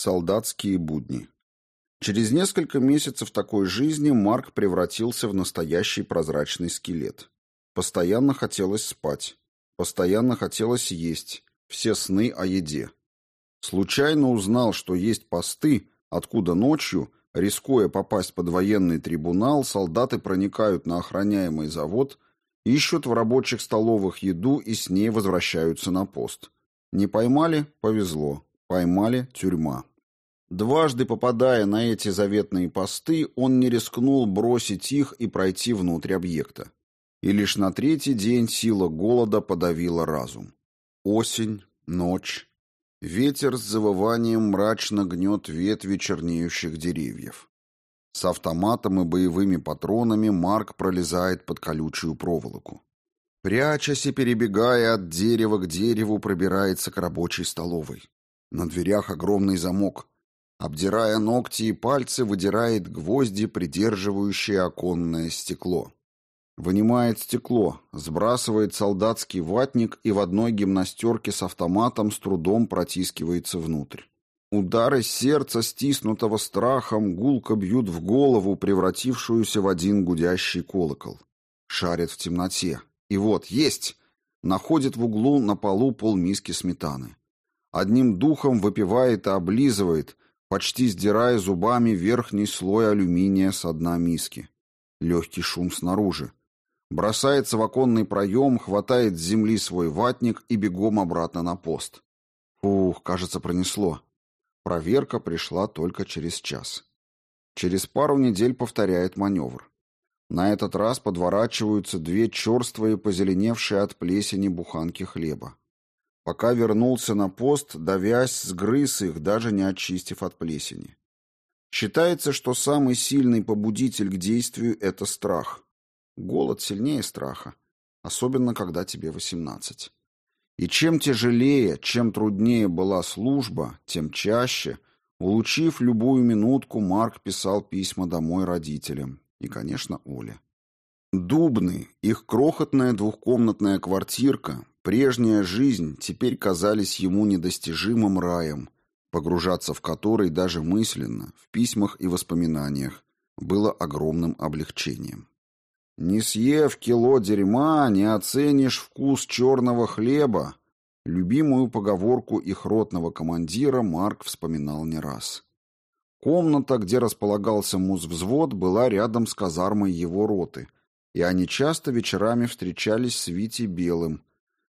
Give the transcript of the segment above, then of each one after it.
Солдатские будни. Через несколько месяцев такой жизни Марк превратился в настоящий прозрачный скелет. Постоянно хотелось спать. Постоянно хотелось есть. Все сны о еде. Случайно узнал, что есть посты, откуда ночью, рискуя попасть под военный трибунал, солдаты проникают на охраняемый завод, ищут в рабочих столовых еду и с ней возвращаются на пост. Не поймали – повезло. Поймали – тюрьма. Дважды попадая на эти заветные посты, он не рискнул бросить их и пройти внутрь объекта. И лишь на третий день сила голода подавила разум. Осень, ночь. Ветер с завыванием мрачно гнет ветви чернеющих деревьев. С автоматом и боевыми патронами Марк пролезает под колючую проволоку. Прячась и перебегая от дерева к дереву, пробирается к рабочей столовой. На дверях огромный замок. Обдирая ногти и пальцы, выдирает гвозди, придерживающие оконное стекло. Вынимает стекло, сбрасывает солдатский ватник и в одной гимнастерке с автоматом с трудом протискивается внутрь. Удары сердца, стиснутого страхом, гулко бьют в голову, превратившуюся в один гудящий колокол. Шарит в темноте. И вот, есть! Находит в углу на полу полмиски сметаны. Одним духом выпивает и облизывает, почти сдирая зубами верхний слой алюминия с дна миски. Легкий шум снаружи. Бросается в оконный проем, хватает с земли свой ватник и бегом обратно на пост. Ух, кажется, пронесло. Проверка пришла только через час. Через пару недель повторяет маневр. На этот раз подворачиваются две черствые, позеленевшие от плесени буханки хлеба. Пока вернулся на пост, давясь, сгрыз их, даже не очистив от плесени. Считается, что самый сильный побудитель к действию – это страх. Голод сильнее страха, особенно когда тебе 18. И чем тяжелее, чем труднее была служба, тем чаще, улучив любую минутку, Марк писал письма домой родителям и, конечно, Оле. Дубны, их крохотная двухкомнатная квартирка, Прежняя жизнь теперь казались ему недостижимым раем, погружаться в который даже мысленно, в письмах и воспоминаниях, было огромным облегчением. «Не съев кило дерьма, не оценишь вкус черного хлеба», любимую поговорку их ротного командира Марк вспоминал не раз. Комната, где располагался музвзвод, была рядом с казармой его роты, и они часто вечерами встречались с Витей Белым,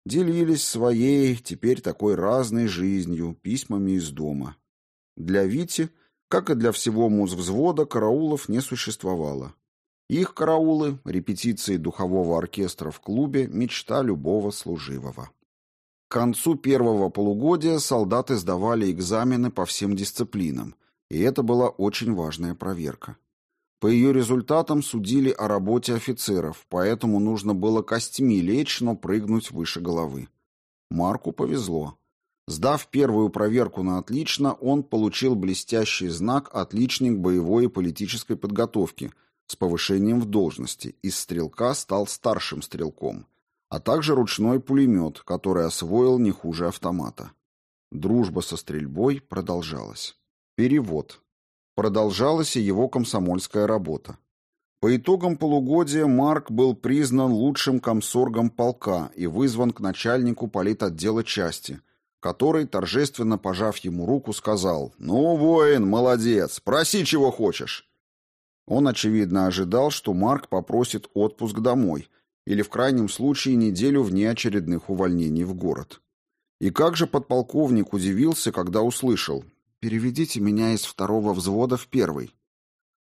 делились своей, теперь такой разной жизнью, письмами из дома. Для Вити, как и для всего музвзвода, караулов не существовало. Их караулы, репетиции духового оркестра в клубе, мечта любого служивого. К концу первого полугодия солдаты сдавали экзамены по всем дисциплинам, и это была очень важная проверка. По ее результатам судили о работе офицеров, поэтому нужно было костьми лечь, но прыгнуть выше головы. Марку повезло. Сдав первую проверку на отлично, он получил блестящий знак «Отличник боевой и политической подготовки» с повышением в должности. Из стрелка стал старшим стрелком, а также ручной пулемет, который освоил не хуже автомата. Дружба со стрельбой продолжалась. Перевод. Продолжалась и его комсомольская работа. По итогам полугодия Марк был признан лучшим комсоргом полка и вызван к начальнику политотдела части, который, торжественно пожав ему руку, сказал «Ну, воин, молодец, проси, чего хочешь». Он, очевидно, ожидал, что Марк попросит отпуск домой или, в крайнем случае, неделю вне очередных увольнений в город. И как же подполковник удивился, когда услышал Переведите меня из второго взвода в первый.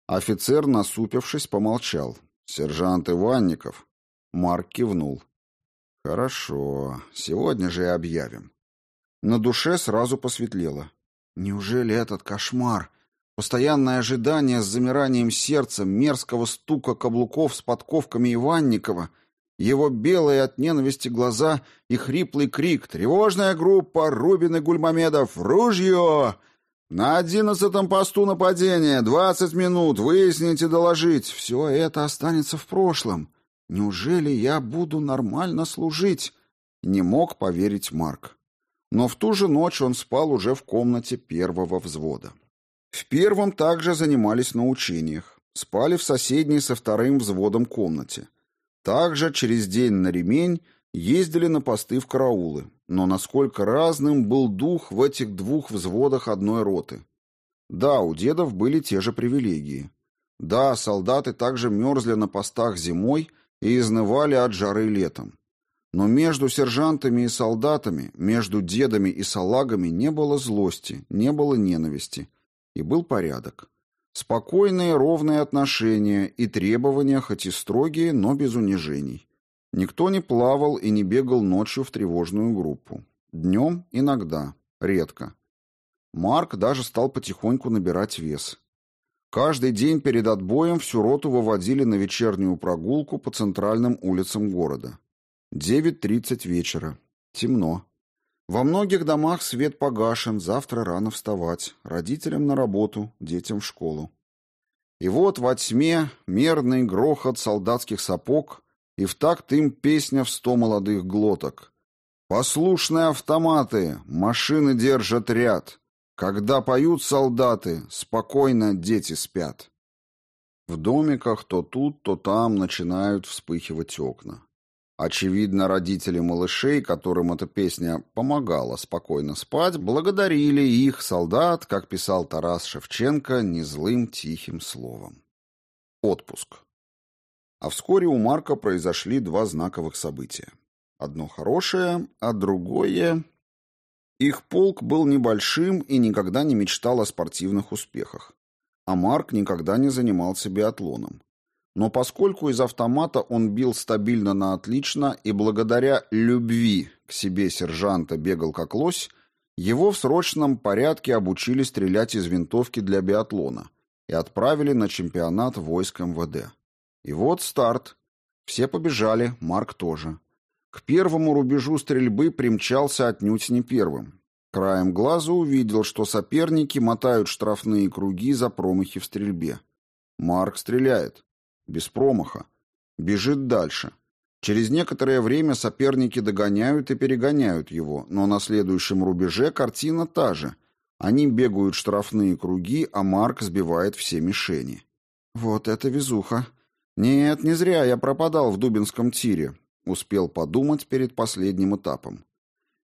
Офицер, насупившись, помолчал. Сержант Иванников. Марк кивнул. Хорошо, сегодня же и объявим. На душе сразу посветлело. Неужели этот кошмар, постоянное ожидание с замиранием сердца, мерзкого стука каблуков с подковками Иванникова, его белые от ненависти глаза и хриплый крик «Тревожная группа! Рубин и Гульмамедов! Ружье!» На одиннадцатом посту нападения, двадцать минут, выяснить и доложить. Все это останется в прошлом. Неужели я буду нормально служить? Не мог поверить Марк. Но в ту же ночь он спал уже в комнате первого взвода. В первом также занимались на учениях. Спали в соседней со вторым взводом комнате. Также через день на ремень ездили на посты в караулы. Но насколько разным был дух в этих двух взводах одной роты. Да, у дедов были те же привилегии. Да, солдаты также мерзли на постах зимой и изнывали от жары летом. Но между сержантами и солдатами, между дедами и салагами не было злости, не было ненависти. И был порядок. Спокойные, ровные отношения и требования, хоть и строгие, но без унижений. Никто не плавал и не бегал ночью в тревожную группу. Днем иногда, редко. Марк даже стал потихоньку набирать вес. Каждый день перед отбоем всю роту выводили на вечернюю прогулку по центральным улицам города. 9.30 вечера. Темно. Во многих домах свет погашен, завтра рано вставать. Родителям на работу, детям в школу. И вот во тьме мерный грохот солдатских сапог и в такт им песня в сто молодых глоток. «Послушные автоматы, машины держат ряд». Когда поют солдаты, спокойно дети спят. В домиках то тут, то там начинают вспыхивать окна. Очевидно, родители малышей, которым эта песня помогала спокойно спать, благодарили их, солдат, как писал Тарас Шевченко, незлым тихим словом. Отпуск. А вскоре у Марка произошли два знаковых события. Одно хорошее, а другое их полк был небольшим и никогда не мечтал о спортивных успехах. А Марк никогда не занимался биатлоном. Но поскольку из автомата он бил стабильно на отлично и благодаря любви к себе сержанта бегал как лось, его в срочном порядке обучили стрелять из винтовки для биатлона и отправили на чемпионат войск МВД. И вот старт. Все побежали, Марк тоже. К первому рубежу стрельбы примчался отнюдь не первым. Краем глаза увидел, что соперники мотают штрафные круги за промахи в стрельбе. Марк стреляет. Без промаха. Бежит дальше. Через некоторое время соперники догоняют и перегоняют его, но на следующем рубеже картина та же. Они бегают штрафные круги, а Марк сбивает все мишени. Вот это везуха. Нет, не зря я пропадал в Дубинском тире. Успел подумать перед последним этапом.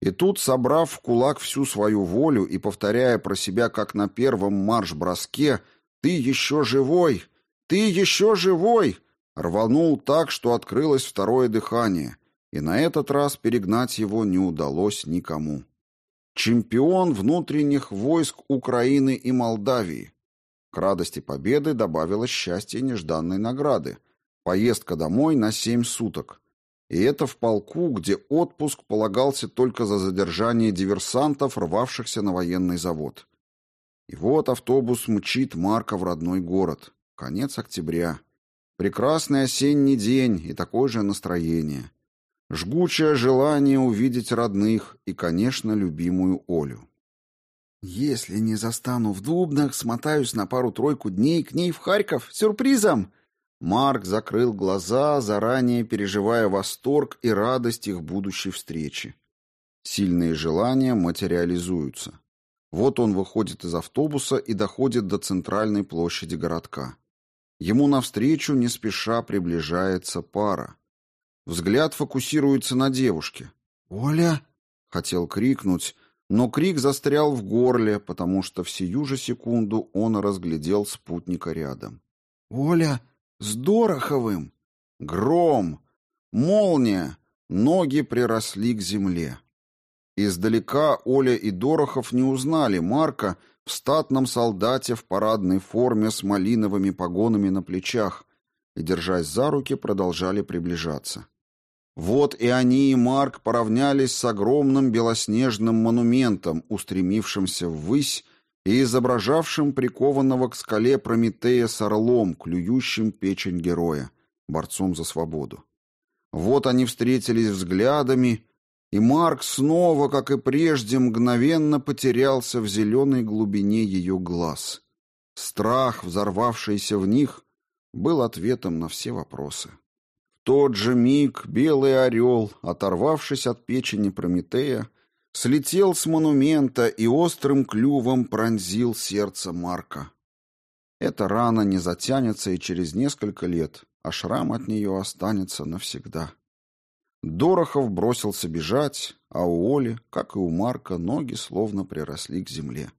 И тут, собрав в кулак всю свою волю и повторяя про себя, как на первом марш-броске «Ты еще живой! Ты еще живой!» рванул так, что открылось второе дыхание, и на этот раз перегнать его не удалось никому. Чемпион внутренних войск Украины и Молдавии. К радости победы добавилось счастье нежданной награды. Поездка домой на семь суток. И это в полку, где отпуск полагался только за задержание диверсантов, рвавшихся на военный завод. И вот автобус мчит Марка в родной город. Конец октября. Прекрасный осенний день и такое же настроение. Жгучее желание увидеть родных и, конечно, любимую Олю. «Если не застану в Дубнах, смотаюсь на пару-тройку дней к ней в Харьков сюрпризом!» Марк закрыл глаза, заранее переживая восторг и радость их будущей встречи. Сильные желания материализуются. Вот он выходит из автобуса и доходит до центральной площади городка. Ему навстречу не спеша приближается пара. Взгляд фокусируется на девушке. «Оля!» — хотел крикнуть, но крик застрял в горле, потому что в сию же секунду он разглядел спутника рядом. «Оля!» С Дороховым! Гром! Молния! Ноги приросли к земле. Издалека Оля и Дорохов не узнали Марка в статном солдате в парадной форме с малиновыми погонами на плечах и, держась за руки, продолжали приближаться. Вот и они, и Марк, поравнялись с огромным белоснежным монументом, устремившимся ввысь и изображавшим прикованного к скале Прометея с орлом, клюющим печень героя, борцом за свободу. Вот они встретились взглядами, и Марк снова, как и прежде, мгновенно потерялся в зеленой глубине ее глаз. Страх, взорвавшийся в них, был ответом на все вопросы. Тот же миг белый орел, оторвавшись от печени Прометея, слетел с монумента и острым клювом пронзил сердце Марка. Эта рана не затянется и через несколько лет, а шрам от нее останется навсегда. Дорохов бросился бежать, а у Оли, как и у Марка, ноги словно приросли к земле.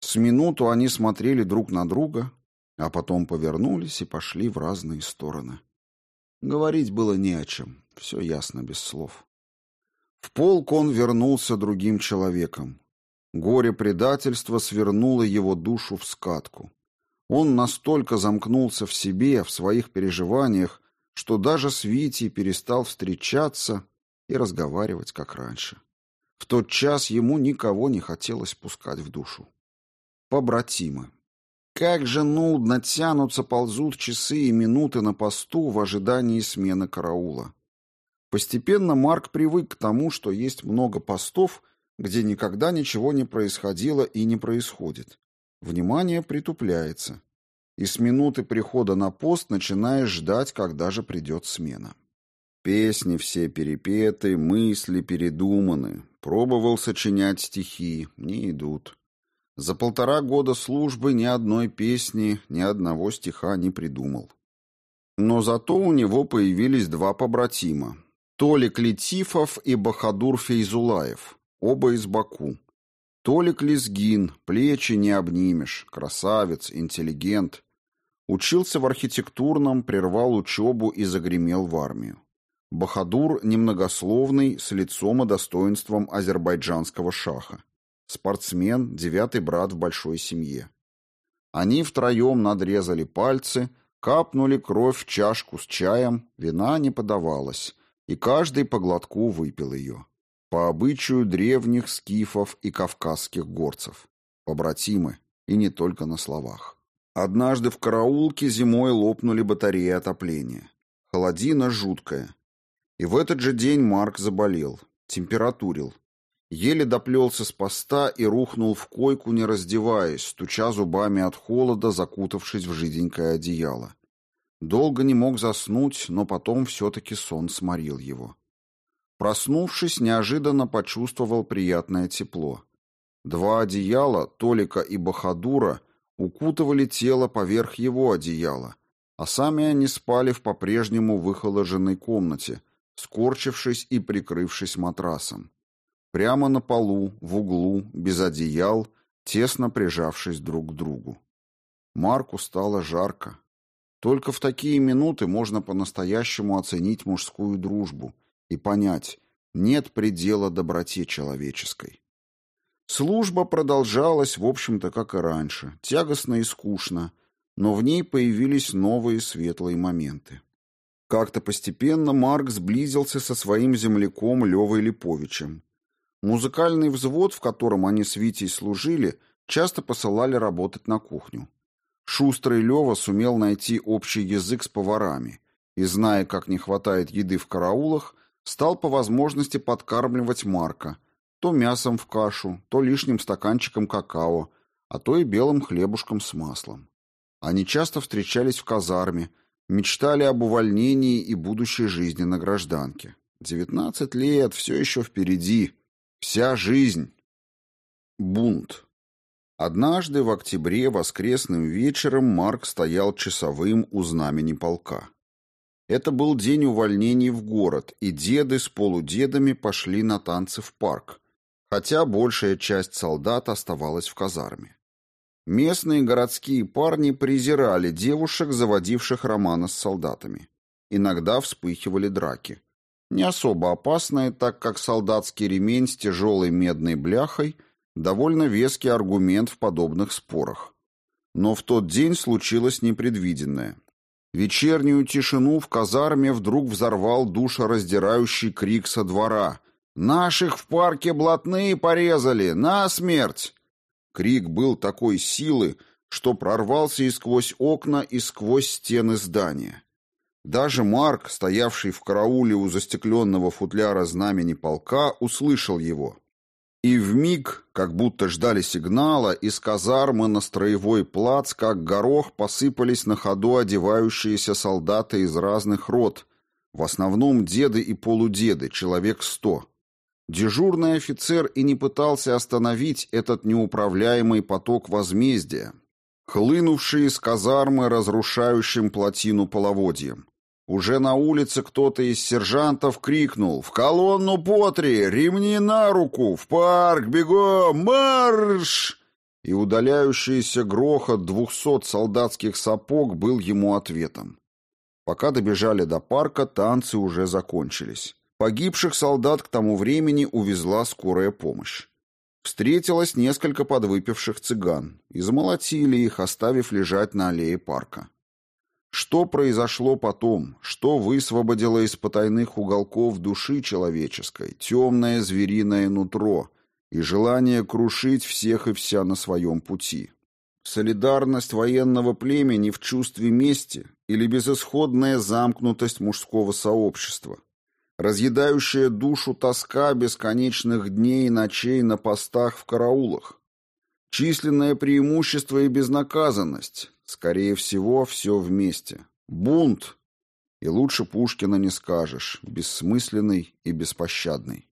С минуту они смотрели друг на друга, а потом повернулись и пошли в разные стороны. Говорить было не о чем, все ясно без слов. В полк он вернулся другим человеком. Горе предательства свернуло его душу в скатку. Он настолько замкнулся в себе, в своих переживаниях, что даже с Витей перестал встречаться и разговаривать, как раньше. В тот час ему никого не хотелось пускать в душу. Побратимы. Как же нудно тянутся, ползут часы и минуты на посту в ожидании смены караула. Постепенно Марк привык к тому, что есть много постов, где никогда ничего не происходило и не происходит. Внимание притупляется. И с минуты прихода на пост начинаешь ждать, когда же придет смена. Песни все перепеты, мысли передуманы. Пробовал сочинять стихи, не идут. За полтора года службы ни одной песни, ни одного стиха не придумал. Но зато у него появились два побратима. Толик Летифов и Бахадур Фейзулаев, оба из Баку. Толик Лезгин, плечи не обнимешь, красавец, интеллигент. Учился в архитектурном, прервал учебу и загремел в армию. Бахадур немногословный, с лицом и достоинством азербайджанского шаха. Спортсмен, девятый брат в большой семье. Они втроем надрезали пальцы, капнули кровь в чашку с чаем, вина не подавалась, и каждый по глотку выпил ее по обычаю древних скифов и кавказских горцев. Побратимы, и не только на словах. Однажды в караулке зимой лопнули батареи отопления. Холодина жуткая. И в этот же день Марк заболел, температурил. Еле доплелся с поста и рухнул в койку, не раздеваясь, стуча зубами от холода, закутавшись в жиденькое одеяло. Долго не мог заснуть, но потом все-таки сон сморил его. Проснувшись, неожиданно почувствовал приятное тепло. Два одеяла, Толика и Бахадура, укутывали тело поверх его одеяла, а сами они спали в по-прежнему выхоложенной комнате, скорчившись и прикрывшись матрасом. Прямо на полу, в углу, без одеял, тесно прижавшись друг к другу. Марку стало жарко. Только в такие минуты можно по-настоящему оценить мужскую дружбу — и понять, нет предела доброте человеческой. Служба продолжалась, в общем-то, как и раньше, тягостно и скучно, но в ней появились новые светлые моменты. Как-то постепенно Марк сблизился со своим земляком Левой Липовичем. Музыкальный взвод, в котором они с Витей служили, часто посылали работать на кухню. Шустрый Лева сумел найти общий язык с поварами и, зная, как не хватает еды в караулах, стал по возможности подкармливать Марка то мясом в кашу, то лишним стаканчиком какао, а то и белым хлебушком с маслом. Они часто встречались в казарме, мечтали об увольнении и будущей жизни на гражданке. Девятнадцать лет, все еще впереди. Вся жизнь. Бунт. Однажды в октябре воскресным вечером Марк стоял часовым у знамени полка. Это был день увольнений в город, и деды с полудедами пошли на танцы в парк, хотя большая часть солдат оставалась в казарме. Местные городские парни презирали девушек, заводивших романы с солдатами. Иногда вспыхивали драки. Не особо опасные, так как солдатский ремень с тяжелой медной бляхой – довольно веский аргумент в подобных спорах. Но в тот день случилось непредвиденное. Вечернюю тишину в казарме вдруг взорвал душераздирающий крик со двора. «Наших в парке блатные порезали! На смерть!» Крик был такой силы, что прорвался и сквозь окна, и сквозь стены здания. Даже Марк, стоявший в карауле у застекленного футляра знамени полка, услышал его. И в миг, как будто ждали сигнала, из казармы на строевой плац, как горох, посыпались на ходу одевающиеся солдаты из разных род, в основном деды и полудеды, человек сто. Дежурный офицер и не пытался остановить этот неуправляемый поток возмездия, хлынувший из казармы разрушающим плотину половодьем. Уже на улице кто-то из сержантов крикнул «В колонну Потри! Ремни на руку! В парк! Бегом! Марш!» И удаляющийся грохот двухсот солдатских сапог был ему ответом. Пока добежали до парка, танцы уже закончились. Погибших солдат к тому времени увезла скорая помощь. Встретилось несколько подвыпивших цыган. Измолотили их, оставив лежать на аллее парка. Что произошло потом, что высвободило из потайных уголков души человеческой темное звериное нутро и желание крушить всех и вся на своем пути? Солидарность военного племени в чувстве мести или безысходная замкнутость мужского сообщества – разъедающая душу тоска бесконечных дней и ночей на постах в караулах. Численное преимущество и безнаказанность, скорее всего, все вместе. Бунт. И лучше Пушкина не скажешь, бессмысленный и беспощадный.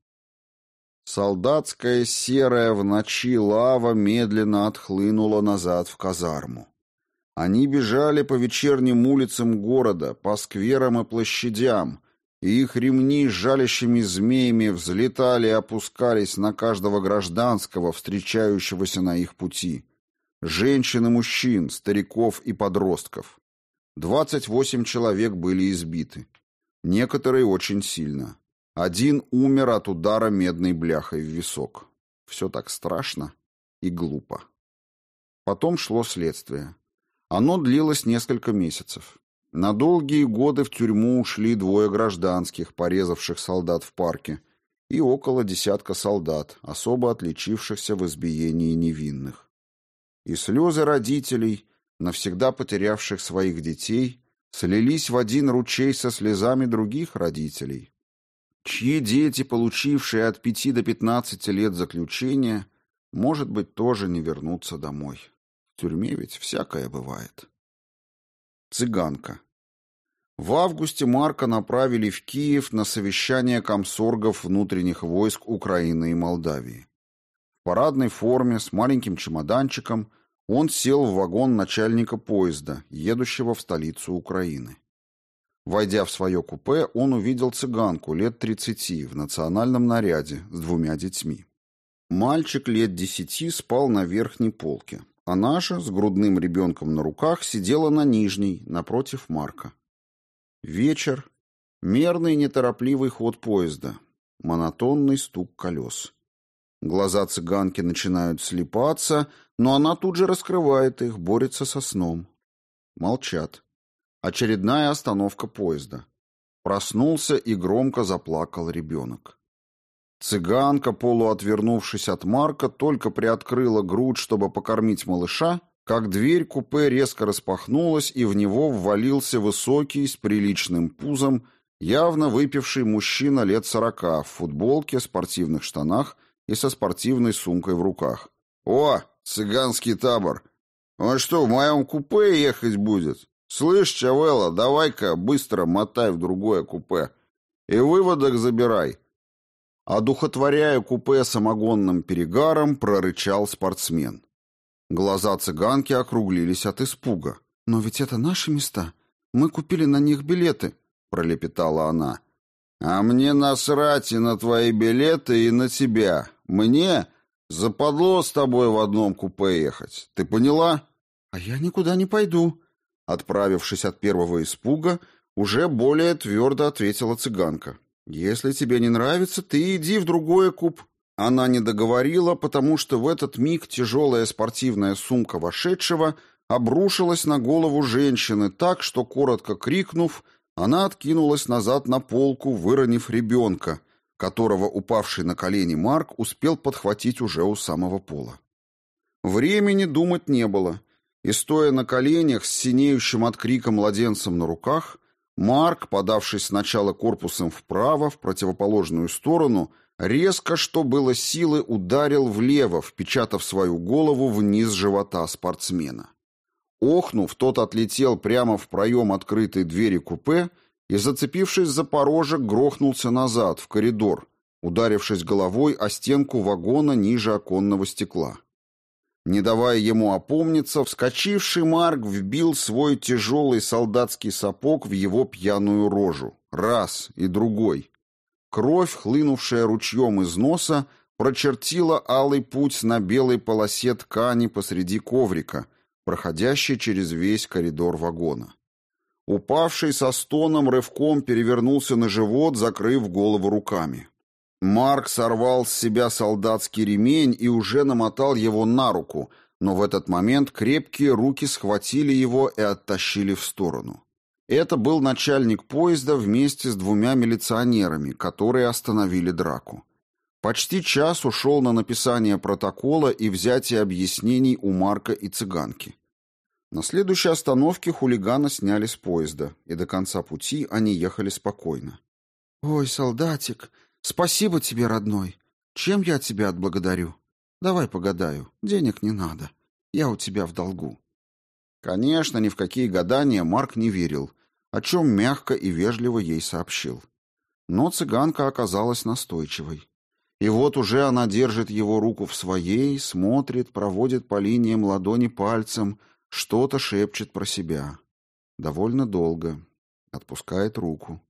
Солдатская серая в ночи лава медленно отхлынула назад в казарму. Они бежали по вечерним улицам города, по скверам и площадям, и их ремни с жалящими змеями взлетали и опускались на каждого гражданского, встречающегося на их пути. Женщин и мужчин, стариков и подростков. Двадцать восемь человек были избиты. Некоторые очень сильно. Один умер от удара медной бляхой в висок. Все так страшно и глупо. Потом шло следствие. Оно длилось несколько месяцев. На долгие годы в тюрьму ушли двое гражданских, порезавших солдат в парке, и около десятка солдат, особо отличившихся в избиении невинных. И слезы родителей, навсегда потерявших своих детей, слились в один ручей со слезами других родителей, чьи дети, получившие от пяти до пятнадцати лет заключения, может быть, тоже не вернутся домой. В тюрьме ведь всякое бывает. Цыганка. В августе Марка направили в Киев на совещание комсоргов внутренних войск Украины и Молдавии. В парадной форме с маленьким чемоданчиком он сел в вагон начальника поезда, едущего в столицу Украины. Войдя в свое купе, он увидел цыганку лет 30 в национальном наряде с двумя детьми. Мальчик лет десяти спал на верхней полке. Она же с грудным ребенком на руках сидела на нижней, напротив Марка. Вечер. Мерный неторопливый ход поезда. Монотонный стук колес. Глаза цыганки начинают слепаться, но она тут же раскрывает их, борется со сном. Молчат. Очередная остановка поезда. Проснулся и громко заплакал ребенок. Цыганка, полуотвернувшись от Марка, только приоткрыла грудь, чтобы покормить малыша, как дверь купе резко распахнулась, и в него ввалился высокий, с приличным пузом, явно выпивший мужчина лет сорока, в футболке, спортивных штанах и со спортивной сумкой в руках. «О, цыганский табор! Он что, в моем купе ехать будет? Слышь, Чавелла, давай-ка быстро мотай в другое купе. И выводок забирай. Одухотворяя купе самогонным перегаром, прорычал спортсмен. Глаза цыганки округлились от испуга. «Но ведь это наши места. Мы купили на них билеты», — пролепетала она. «А мне насрать и на твои билеты, и на тебя. Мне западло с тобой в одном купе ехать. Ты поняла?» «А я никуда не пойду», — отправившись от первого испуга, уже более твердо ответила цыганка. «Если тебе не нравится, ты иди в другое куп». Она не договорила, потому что в этот миг тяжелая спортивная сумка вошедшего обрушилась на голову женщины так, что, коротко крикнув, она откинулась назад на полку, выронив ребенка, которого упавший на колени Марк успел подхватить уже у самого пола. Времени думать не было, и, стоя на коленях с синеющим от крика младенцем на руках, Марк, подавшись сначала корпусом вправо, в противоположную сторону, резко, что было силы, ударил влево, впечатав свою голову вниз живота спортсмена. Охнув, тот отлетел прямо в проем открытой двери купе и, зацепившись за порожек, грохнулся назад, в коридор, ударившись головой о стенку вагона ниже оконного стекла. Не давая ему опомниться, вскочивший Марк вбил свой тяжелый солдатский сапог в его пьяную рожу. Раз и другой. Кровь, хлынувшая ручьем из носа, прочертила алый путь на белой полосе ткани посреди коврика, проходящей через весь коридор вагона. Упавший со стоном рывком перевернулся на живот, закрыв голову руками. Марк сорвал с себя солдатский ремень и уже намотал его на руку, но в этот момент крепкие руки схватили его и оттащили в сторону. Это был начальник поезда вместе с двумя милиционерами, которые остановили драку. Почти час ушел на написание протокола и взятие объяснений у Марка и цыганки. На следующей остановке хулигана сняли с поезда, и до конца пути они ехали спокойно. «Ой, солдатик, спасибо тебе, родной. Чем я тебя отблагодарю? Давай погадаю, денег не надо. Я у тебя в долгу». Конечно, ни в какие гадания Марк не верил, о чем мягко и вежливо ей сообщил. Но цыганка оказалась настойчивой. И вот уже она держит его руку в своей, смотрит, проводит по линиям ладони пальцем, что-то шепчет про себя. Довольно долго. Отпускает руку.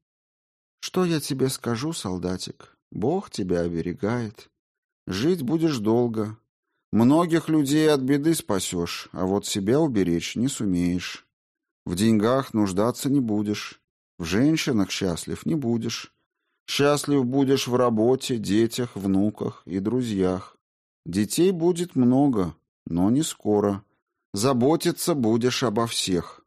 «Что я тебе скажу, солдатик? Бог тебя оберегает. Жить будешь долго. Многих людей от беды спасешь, а вот себя уберечь не сумеешь. В деньгах нуждаться не будешь. В женщинах счастлив не будешь. Счастлив будешь в работе, детях, внуках и друзьях. Детей будет много, но не скоро. Заботиться будешь обо всех.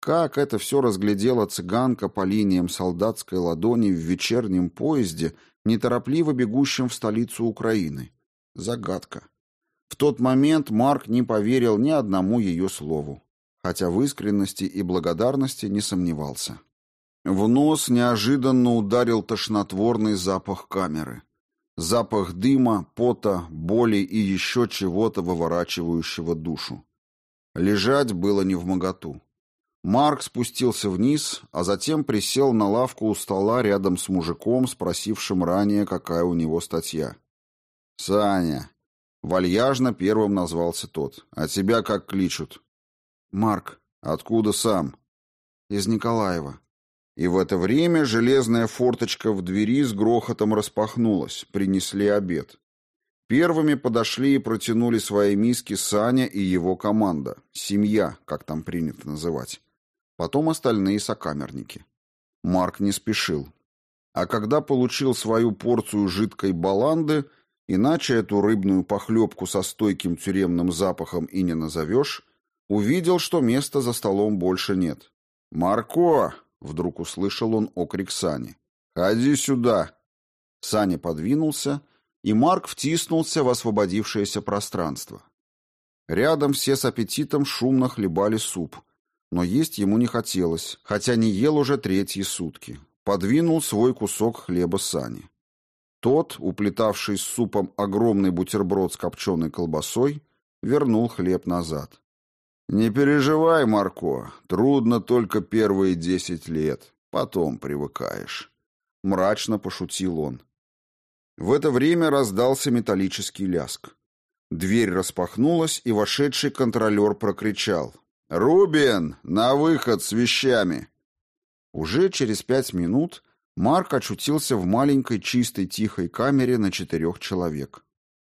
Как это все разглядела цыганка по линиям солдатской ладони в вечернем поезде, неторопливо бегущем в столицу Украины? Загадка. В тот момент Марк не поверил ни одному ее слову, хотя в искренности и благодарности не сомневался. В нос неожиданно ударил тошнотворный запах камеры. Запах дыма, пота, боли и еще чего-то выворачивающего душу. Лежать было не в моготу. Марк спустился вниз, а затем присел на лавку у стола рядом с мужиком, спросившим ранее, какая у него статья. «Саня!» Вальяжно первым назвался тот. «А тебя как кличут?» «Марк». «Откуда сам?» «Из Николаева». И в это время железная форточка в двери с грохотом распахнулась. Принесли обед. Первыми подошли и протянули свои миски Саня и его команда. Семья, как там принято называть. Потом остальные сокамерники. Марк не спешил. А когда получил свою порцию жидкой баланды, иначе эту рыбную похлебку со стойким тюремным запахом и не назовешь, увидел, что места за столом больше нет. «Марко!» — вдруг услышал он окрик Сани. «Ходи сюда!» Саня подвинулся и Марк втиснулся в освободившееся пространство. Рядом все с аппетитом шумно хлебали суп, но есть ему не хотелось, хотя не ел уже третьи сутки. Подвинул свой кусок хлеба Сани. Тот, уплетавший с супом огромный бутерброд с копченой колбасой, вернул хлеб назад. «Не переживай, Марко, трудно только первые десять лет, потом привыкаешь». Мрачно пошутил он. В это время раздался металлический ляск. Дверь распахнулась, и вошедший контролер прокричал. «Рубин, на выход с вещами!» Уже через пять минут Марк очутился в маленькой чистой тихой камере на четырех человек.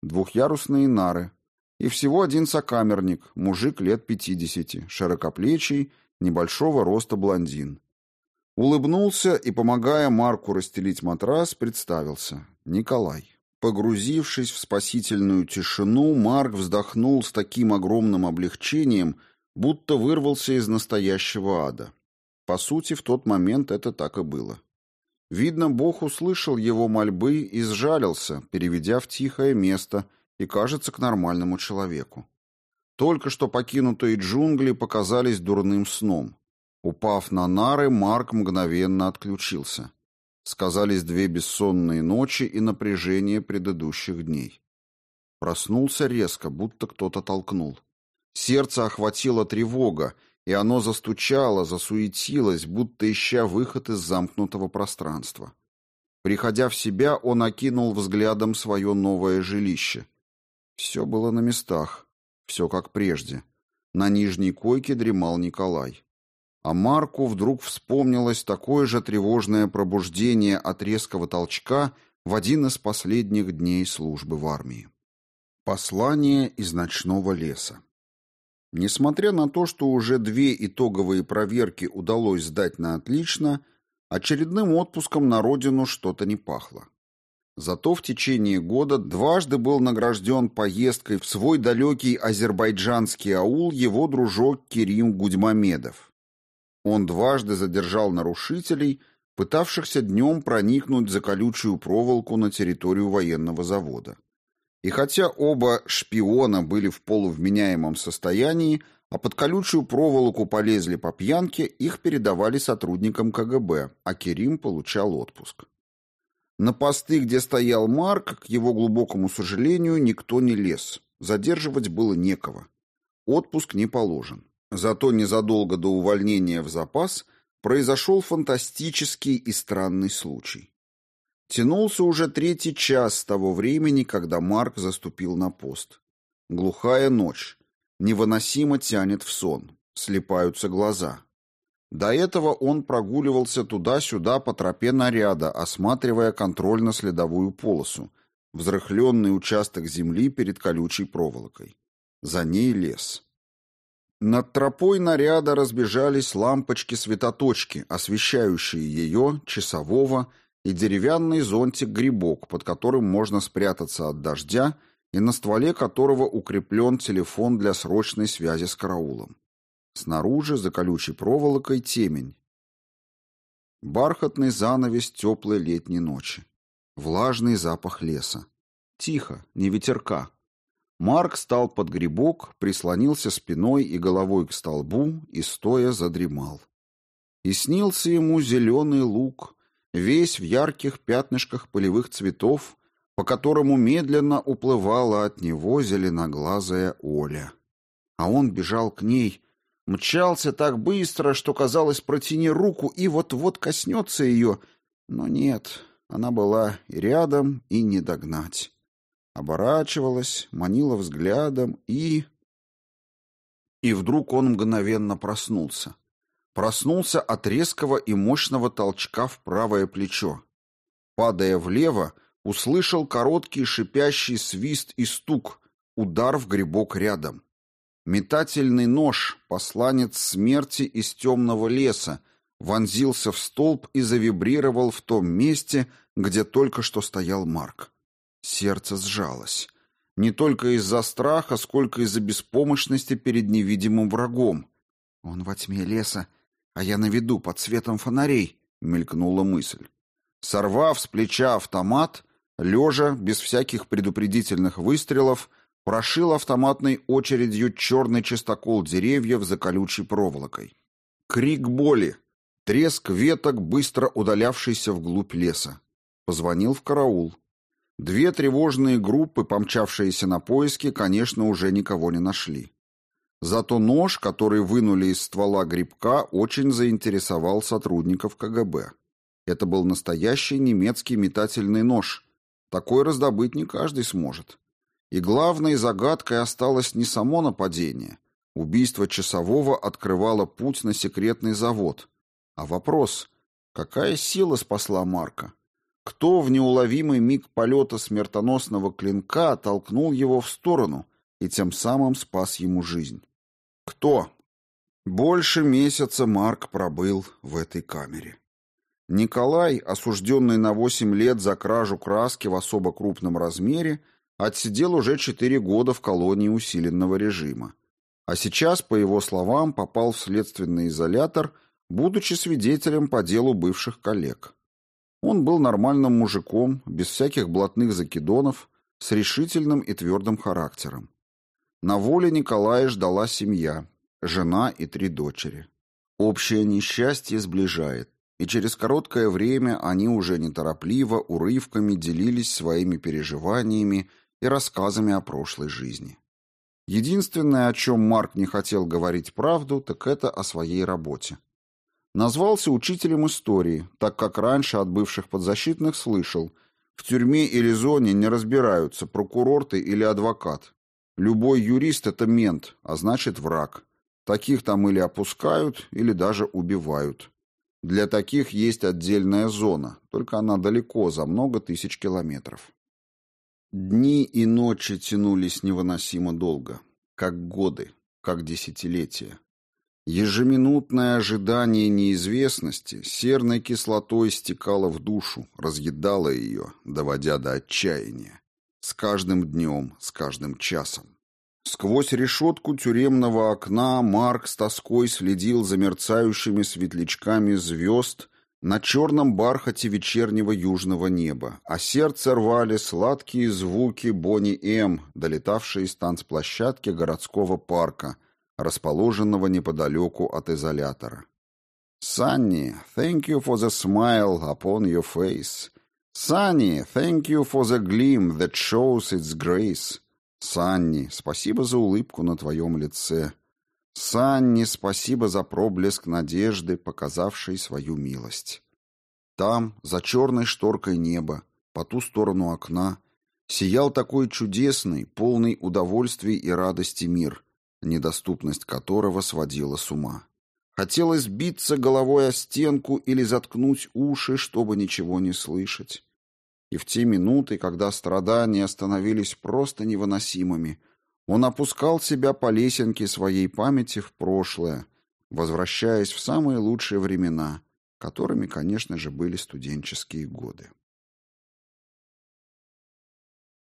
Двухъярусные нары. И всего один сокамерник, мужик лет пятидесяти, широкоплечий, небольшого роста блондин. Улыбнулся и, помогая Марку расстелить матрас, представился. Николай. Погрузившись в спасительную тишину, Марк вздохнул с таким огромным облегчением, будто вырвался из настоящего ада. По сути, в тот момент это так и было. Видно, Бог услышал его мольбы и сжалился, переведя в тихое место и, кажется, к нормальному человеку. Только что покинутые джунгли показались дурным сном. Упав на нары, Марк мгновенно отключился сказались две бессонные ночи и напряжение предыдущих дней. Проснулся резко, будто кто-то толкнул. Сердце охватило тревога, и оно застучало, засуетилось, будто ища выход из замкнутого пространства. Приходя в себя, он окинул взглядом свое новое жилище. Все было на местах, все как прежде. На нижней койке дремал Николай. А Марку вдруг вспомнилось такое же тревожное пробуждение от резкого толчка в один из последних дней службы в армии. Послание из ночного леса. Несмотря на то, что уже две итоговые проверки удалось сдать на отлично, очередным отпуском на родину что-то не пахло. Зато в течение года дважды был награжден поездкой в свой далекий азербайджанский аул его дружок Керим Гудьмамедов. Он дважды задержал нарушителей, пытавшихся днем проникнуть за колючую проволоку на территорию военного завода. И хотя оба шпиона были в полувменяемом состоянии, а под колючую проволоку полезли по пьянке, их передавали сотрудникам КГБ, а Керим получал отпуск. На посты, где стоял Марк, к его глубокому сожалению, никто не лез. Задерживать было некого. Отпуск не положен. Зато незадолго до увольнения в запас произошел фантастический и странный случай. Тянулся уже третий час с того времени, когда Марк заступил на пост. Глухая ночь. Невыносимо тянет в сон. Слепаются глаза. До этого он прогуливался туда-сюда по тропе наряда, осматривая контрольно-следовую полосу, взрыхленный участок земли перед колючей проволокой. За ней лес. Над тропой наряда разбежались лампочки-светоточки, освещающие ее, часового, и деревянный зонтик-грибок, под которым можно спрятаться от дождя и на стволе которого укреплен телефон для срочной связи с караулом. Снаружи, за колючей проволокой, темень. Бархатный занавес теплой летней ночи. Влажный запах леса. Тихо, не ветерка. Марк стал под грибок, прислонился спиной и головой к столбу и, стоя, задремал. И снился ему зеленый луг, весь в ярких пятнышках полевых цветов, по которому медленно уплывала от него зеленоглазая Оля. А он бежал к ней, Мчался так быстро, что казалось, протяни руку и вот-вот коснется ее. Но нет, она была и рядом, и не догнать. Оборачивалась, манила взглядом и... И вдруг он мгновенно проснулся. Проснулся от резкого и мощного толчка в правое плечо. Падая влево, услышал короткий шипящий свист и стук, удар в грибок рядом. Метательный нож, посланец смерти из темного леса, вонзился в столб и завибрировал в том месте, где только что стоял Марк. Сердце сжалось. Не только из-за страха, сколько из-за беспомощности перед невидимым врагом. «Он во тьме леса, а я на виду под светом фонарей», — мелькнула мысль. Сорвав с плеча автомат, лежа, без всяких предупредительных выстрелов, прошил автоматной очередью черный чистокол деревьев за колючей проволокой. Крик боли, треск веток, быстро удалявшийся вглубь леса. Позвонил в караул. Две тревожные группы, помчавшиеся на поиски, конечно, уже никого не нашли. Зато нож, который вынули из ствола грибка, очень заинтересовал сотрудников КГБ. Это был настоящий немецкий метательный нож. Такой раздобыть не каждый сможет. И главной загадкой осталось не само нападение. Убийство часового открывало путь на секретный завод. А вопрос, какая сила спасла Марка? Кто в неуловимый миг полета смертоносного клинка толкнул его в сторону и тем самым спас ему жизнь? Кто? Больше месяца Марк пробыл в этой камере. Николай, осужденный на 8 лет за кражу краски в особо крупном размере, отсидел уже четыре года в колонии усиленного режима. А сейчас, по его словам, попал в следственный изолятор, будучи свидетелем по делу бывших коллег. Он был нормальным мужиком, без всяких блатных закидонов, с решительным и твердым характером. На воле Николая ждала семья, жена и три дочери. Общее несчастье сближает, и через короткое время они уже неторопливо, урывками делились своими переживаниями и рассказами о прошлой жизни. Единственное, о чем Марк не хотел говорить правду, так это о своей работе. Назвался учителем истории, так как раньше от бывших подзащитных слышал, в тюрьме или зоне не разбираются, прокурор ты или адвокат. Любой юрист – это мент, а значит враг. Таких там или опускают, или даже убивают. Для таких есть отдельная зона, только она далеко, за много тысяч километров. Дни и ночи тянулись невыносимо долго, как годы, как десятилетия. Ежеминутное ожидание неизвестности серной кислотой стекало в душу, разъедало ее, доводя до отчаяния. С каждым днем, с каждым часом. Сквозь решетку тюремного окна Марк с тоской следил за мерцающими светлячками звезд на черном бархате вечернего южного неба, а сердце рвали сладкие звуки Бонни М, долетавшие из танцплощадки городского парка, расположенного неподалеку от изолятора. «Санни, thank you for the smile upon your face. Санни, thank you for the gleam that shows its grace. Санни, спасибо за улыбку на твоем лице. Санни, спасибо за проблеск надежды, показавшей свою милость. Там, за черной шторкой неба, по ту сторону окна, сиял такой чудесный, полный удовольствий и радости мир, недоступность которого сводила с ума. Хотелось биться головой о стенку или заткнуть уши, чтобы ничего не слышать. И в те минуты, когда страдания становились просто невыносимыми, он опускал себя по лесенке своей памяти в прошлое, возвращаясь в самые лучшие времена, которыми, конечно же, были студенческие годы.